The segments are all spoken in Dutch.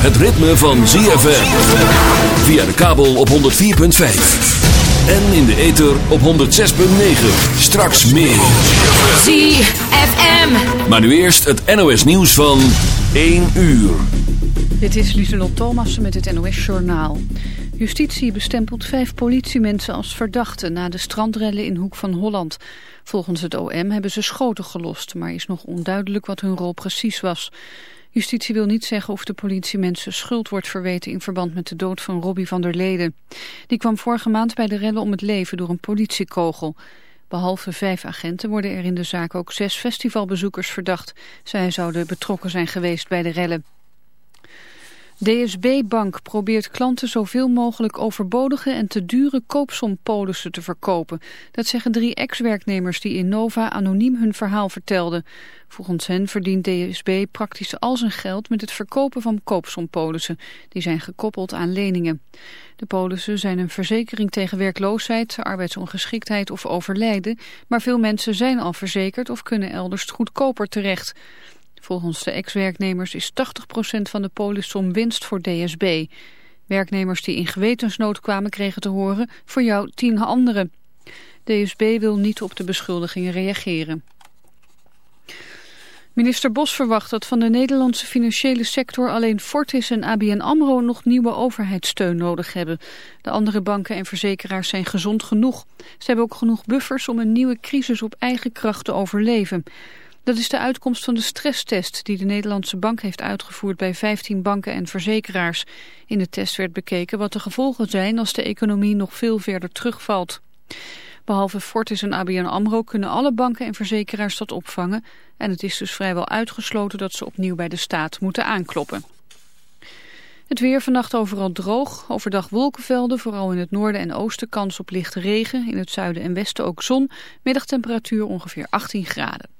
het ritme van ZFM. Via de kabel op 104.5. En in de ether op 106.9. Straks meer. ZFM. Maar nu eerst het NOS nieuws van 1 uur. Dit is Lieselot Thomassen met het NOS-journaal. Justitie bestempelt vijf politiemensen als verdachten na de strandrellen in Hoek van Holland. Volgens het OM hebben ze schoten gelost, maar is nog onduidelijk wat hun rol precies was. Justitie wil niet zeggen of de politiemensen schuld wordt verweten in verband met de dood van Robbie van der Leden. Die kwam vorige maand bij de rellen om het leven door een politiekogel. Behalve vijf agenten worden er in de zaak ook zes festivalbezoekers verdacht. Zij zouden betrokken zijn geweest bij de rellen. DSB Bank probeert klanten zoveel mogelijk overbodige en te dure koopsompolissen te verkopen. Dat zeggen drie ex-werknemers die in Nova anoniem hun verhaal vertelden. Volgens hen verdient DSB praktisch al zijn geld met het verkopen van koopsompolissen. Die zijn gekoppeld aan leningen. De polissen zijn een verzekering tegen werkloosheid, arbeidsongeschiktheid of overlijden. Maar veel mensen zijn al verzekerd of kunnen elders goedkoper terecht. Volgens de ex-werknemers is 80% van de polissom winst voor DSB. Werknemers die in gewetensnood kwamen kregen te horen voor jou tien anderen. DSB wil niet op de beschuldigingen reageren. Minister Bos verwacht dat van de Nederlandse financiële sector alleen Fortis en ABN AMRO nog nieuwe overheidssteun nodig hebben. De andere banken en verzekeraars zijn gezond genoeg. Ze hebben ook genoeg buffers om een nieuwe crisis op eigen kracht te overleven. Dat is de uitkomst van de stresstest die de Nederlandse bank heeft uitgevoerd bij 15 banken en verzekeraars. In de test werd bekeken wat de gevolgen zijn als de economie nog veel verder terugvalt. Behalve Fortis en ABN AMRO kunnen alle banken en verzekeraars dat opvangen. En het is dus vrijwel uitgesloten dat ze opnieuw bij de staat moeten aankloppen. Het weer vannacht overal droog. Overdag wolkenvelden, vooral in het noorden en oosten kans op lichte regen. In het zuiden en westen ook zon. Middagtemperatuur ongeveer 18 graden.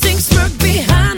Something smirked behind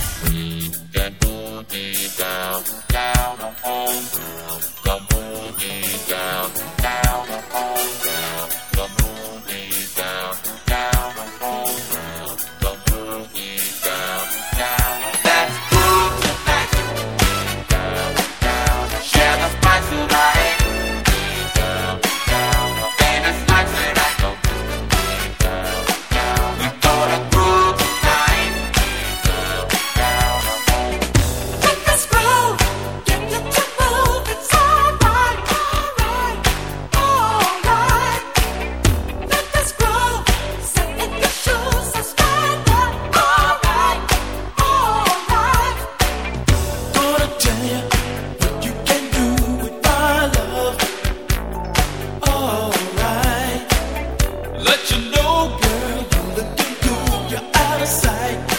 side.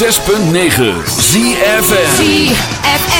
6.9 ZFN